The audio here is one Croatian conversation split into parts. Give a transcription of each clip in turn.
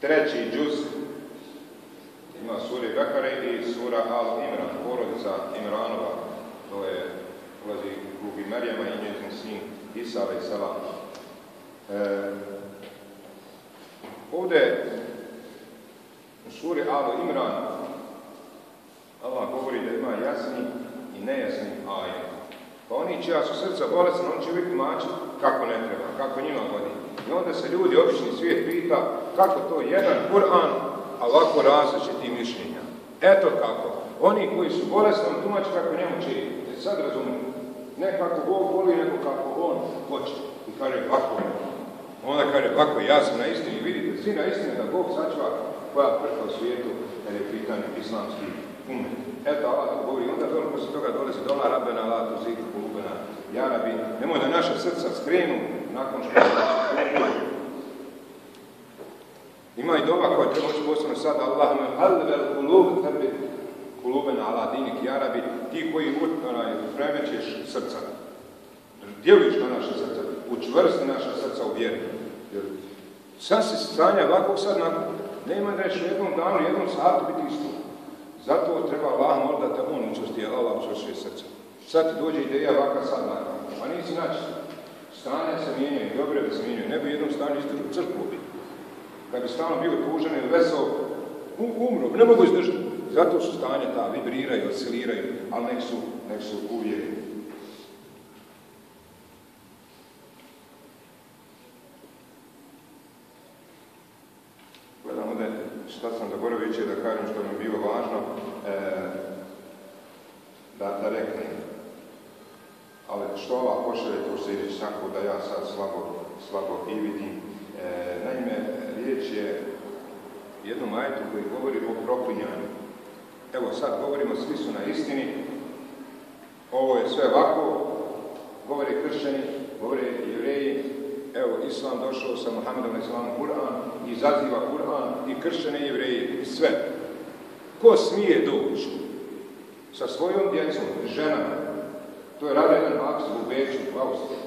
Treći džuz ima suri Bekare i sura Al Imran, porodica Imranova. To je, ulazi u Marijama i njezin sin Isa alaih salam. E, ovdje u suri Al Imran Allah govori da ima jasni i nejasni ajet. Pa oni čija su srca bolesna, on će uvijek tumačiti kako njima vodi. I onda se ljudi, obični svijet pita kako to jedan Kur'an, a ovako različiti mišljenja. Eto kako. Oni koji su bolesni, on tumači kako njemu će e, sad razumijem. Ne kako Bog voli, nego kako on hoće. I kaže ovako. Onda kaže ovako, ja sam na istini, vidite, svi na istini da Bog sačuva koja prka u svijetu, kad je pitanje islamski umet. Eto, Allah to govori, onda dole, posle toga dolazi dola rabena, Allah to ziku kulubena. Ja rabi, nemoj da naša srca skrenu nakon što Ima i doba koja treba posebno sada, Allah me halvel kulub tebi kulubena ala dinik, rabi, ti koji onaj, premećeš srca. Djelujuš na naše srca, učvrsti naša srca u vjeri. Jer sad se stanja ovakvog sad nakon, nema da u jednom danu, jednom satu biti isto. Zato treba Allah moliti da te on učvrsti, Allah učvršuje srce. Sad ti dođe ideja ovakva sad nakon. A nisi naći. Stanja se mijenjaju, dobro da se mijenjaju. Ne bi jednom stanju izdržu crkvu bi. Kad bi stalno bio tužan ili vesel, umro, ne mogu izdržati. Zato su stanje ta, vibriraju, osciliraju, ali nek su, nek su uvjereni. Gledamo da šta sam zaboravio da kažem što mi je bilo važno e, da, da reknem. Ali što ova pošalje, to se reći tako da ja sad slabo, slabo i vidim. E, naime, riječ je jednom majtu koji govori o proklinjanju. Evo sad govorimo, svi su na istini. Ovo je sve ovako. Govore kršćani, govore jevreji. Evo, Islam došao sa Muhammedom Islamom Kur'an i zaziva Kur'an i kršćane i jevreje i sve. Ko smije doći sa svojom djecom, ženama, to je radio jedan Maksu u Beću, u Austriji.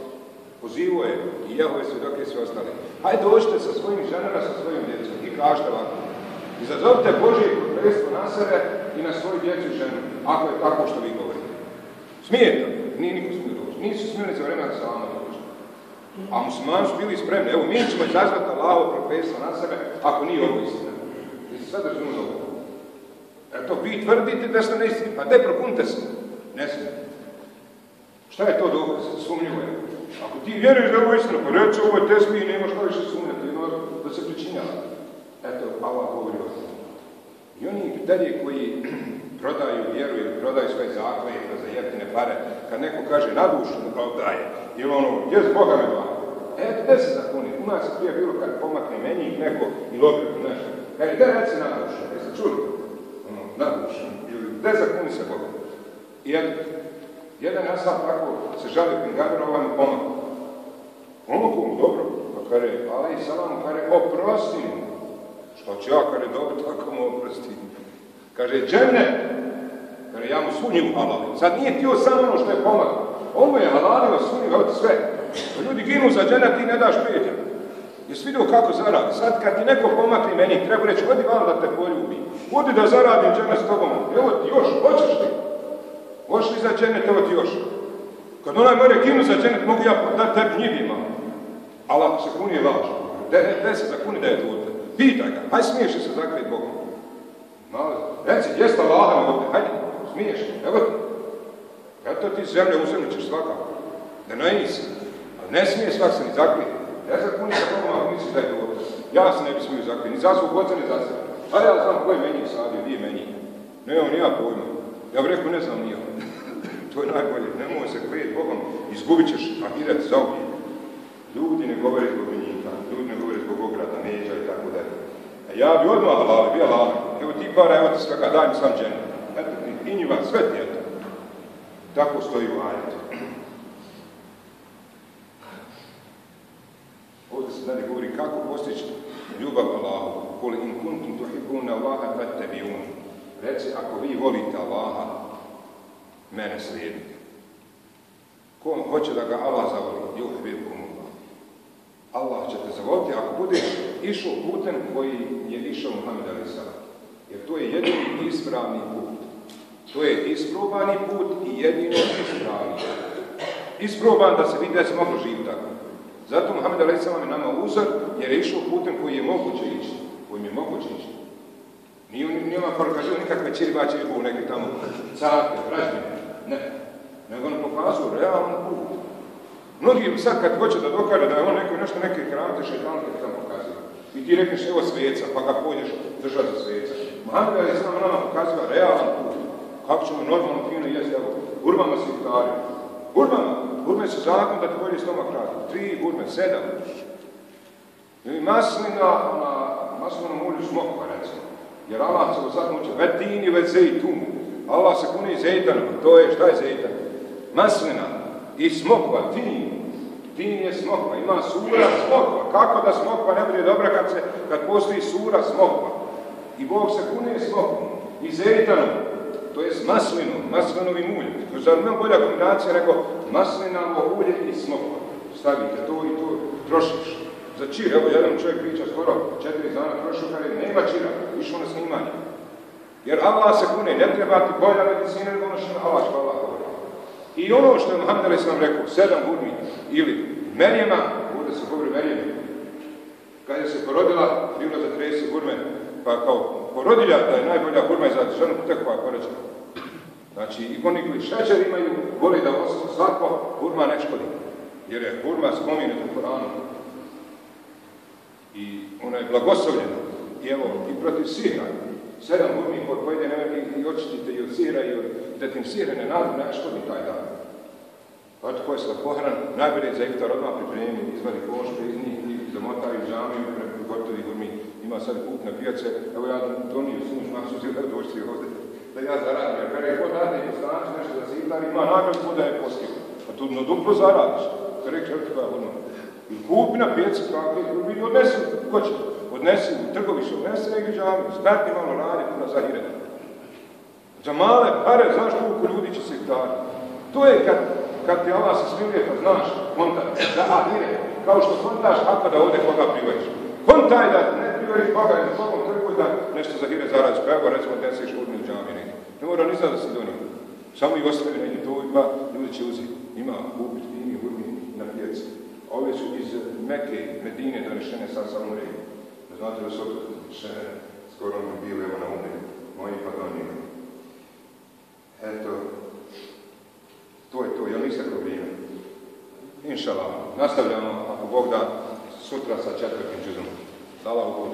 Pozivo je i Jehove svjedoke i sve ostale. Hajde dođite sa svojim ženama, sa svojim djecom i kažete ovako. Izazovite Božije prokletstvo na sebe i na svoju djecu i ženu, ako je tako što vi govorite. Smijete? Nije niko smije doći. Nisu smijeli za vremena sa vama doći. A muslimani su bili spremni. Evo, mi ćemo izazvati Allaho prokletstvo na sebe, ako nije ovo istina. Se sad razumili ovo. Eto, vi tvrdite da ste neistini, pa de propunite se. Ne smijete. Šta je to dokaz? Sumnjivo je. Ako ti vjeruješ da je ovo istina, pa reći ovo je tesmi i nemaš što više sumnjati, da se pričinjava. Eto, Allah govori o tom. I oni dalje koji prodaju vjeru ili prodaju svoje zakve za jeftine pare, kad neko kaže na dušu, kao daje, ili ono, gdje s Boga me dva? Eto, gdje se zakoni? U nas je prije bilo kad pomakne meni neko ili obredu nešto. Kad je, gdje reci na dušu? Jeste čuli? Ono, na. Ili gdje zakoni se Boga? I eto, jedan sam tako se žali pingamer, ovaj mu pomakne. Ono mu dobro, pa kare, ali i salam, kare, oprosti mu. Što će ja, kare, dobro, tako mu oprosti. Kaže, džene, kare, ja mu svu njivu halalim. Sad nije htio samo ono što je pomakao. On mu je halalio svu njivu, sve. Ljudi ginu za džene, ti ne daš prijatelja. Jesi vidio kako zaradi? Sad kad ti neko pomakne meni, treba reći, odi vam da te poljubi. Odi da zaradim džene s tobom. Evo ti još, hoćeš ti? Hoćeš li za dženet, evo ti još. Kad onaj more ginu za dženet, mogu ja dati tebi njibima. Ali ako se kuni je laž, de, se zakuni da je to Pitaj ga, hajde smiješ se zakljeti Bogom. Malo, reci, jeste Allah ovdje, hajde, smiješ, evo ti. Eto ti zemlje uzemlju ćeš svakako. Da ne nisi. Ali ne smije svak se ni zakljeti. Ne zakuni sa Bogom ako misliš da je to Ja se ne bi smio zakljeti, ni za svog oca, ni za sebe. Ali ja znam ko je meni sadio, di je meni. Ne, on ja pojma. Ja bih rekao, ne znam nije. To je najbolje, nemoj se klijeti Bogom, izgubit ćeš ahiret za. Ljudi ne govore zbog njika, ljudi ne govore zbog ograda, međa i tako dalje. A ja bi odmah halali, bi halali. Evo ti para, evo ti svaka, daj mi sam džene. Eto i njiva, sve ti eto. Tako stoji u ajetu. Ovdje se dalje govori kako postići ljubav Allahu. Koli in kuntum tuhibuna Allaha fattabi'un. Reci, ako vi volite Allaha, mene slijedite. Ko hoće da ga Allah zavoli? Juhbilkum Allah. Allah će te zavoliti ako budeš išao putem koji je išao Muhammed Ali Jer to je jedini ispravni put. To je isprobani put i jedino ispravni. Isproban da se vidi da se moglo živjeti tako. Zato Muhammed Ali je nama uzor jer je išao putem koji je moguće ići. Kojim je moguće ići. Nije, nije on pokazio nikakve čiribače u neke tamo carke, vražbine. Ne. Nego on pokazuje realan put. Mnogi sad kad hoće da dokaže da je on neko nešto neke kramte šeitanke tamo pokazuje. I ti rekneš evo sveca, pa ga pođeš držati za sveca. Mohamed je samo nama pokazuje realan put. Kako ćemo normalno fino jesti, evo, urbama se iftari. Urbama, urme su zakon da ti bolje stomak radi. Tri urme, sedam. I maslina, ona, maslinom ulju smokva, recimo. Jer Allah se u zakonu uče, vetini ve zejtum. Allah se kuni zejtanom. To je, šta je zejtan? Maslina i smokva, tin. Tin je smokva, ima sura smokva. Kako da smokva ne bude dobra kad, se, kad postoji sura smokva? I Bog se kune smokvom i zejtanom. To je maslinom, maslinovim uljem. Zar nema bolja kombinacija nego maslinavo ulje i smokva. Stavite to i to, trošiš. Za čir, evo jedan čovjek priča skoro četiri dana prošlo, je nema čira, išao na snimanje. Jer Allah se kune, ne treba ti bolja medicina nego ono što Allah što Allah govori. I ono što je Muhammed Ali sam rekao, sedam hurmi, ili Merjema, ovdje se govori Merjema, kada je se porodila, bilo za 30 hurme, pa kao porodilja da je najbolja hurma za ženu, koja je Znači, i oni koji šećer imaju, voli da svako hurma ne škodi. Jer je hurma spominjena u Koranu. I ona je blagoslovljena. I evo, i protiv sihra. Sedam hurmi koji pojede i, i očistite i od sihra i od detim sihra ne nadu, ne škodi taj dan. Pa to je pohran, najbolje za iftar odmah pripremi, izvadi košte iz njih i zamotaju džamiju, gotovi hurmi. Ima sad kup na pijace, evo ja donio sinoć masu zira doći ovdje da ja zaradim. Jer kada je kod radi poslanci nešto da se ima nagradu da je postio. A tu no duplo zaradiš. Kada evo ti koja ono. I kupi na pijaci kakve, i odnesi, ko će? Odnesi u trgovište, odnesi negdje džami, starti malo radi, puno zahire. Za male pare, znaš koliko ljudi će se dati. To je kad, kad ti Allah se smiluje, kad znaš, konta, da adire, kao što kontaš kako da ovdje koga privajiš. Kontaj da ne privajiš koga, ne slobom trgu da nešto za hire zaradiš, pa evo recimo deseš urni u džami negdje. Ne mora ni da se donio. Samo i ostavi negdje to i pa ljudi će uzeti. Ima kupiti vini, urni na pijaci. Ove su iz Meke, Medine donešene sad samo reći. Ne znate da su donešene, skoro mi bile evo na ume. Moji pa donijeli. Eto, to je to, jel niste probleme? Inšala, nastavljamo, ako Bog da, sutra sa četvrtim džuzom. Hvala u Bog,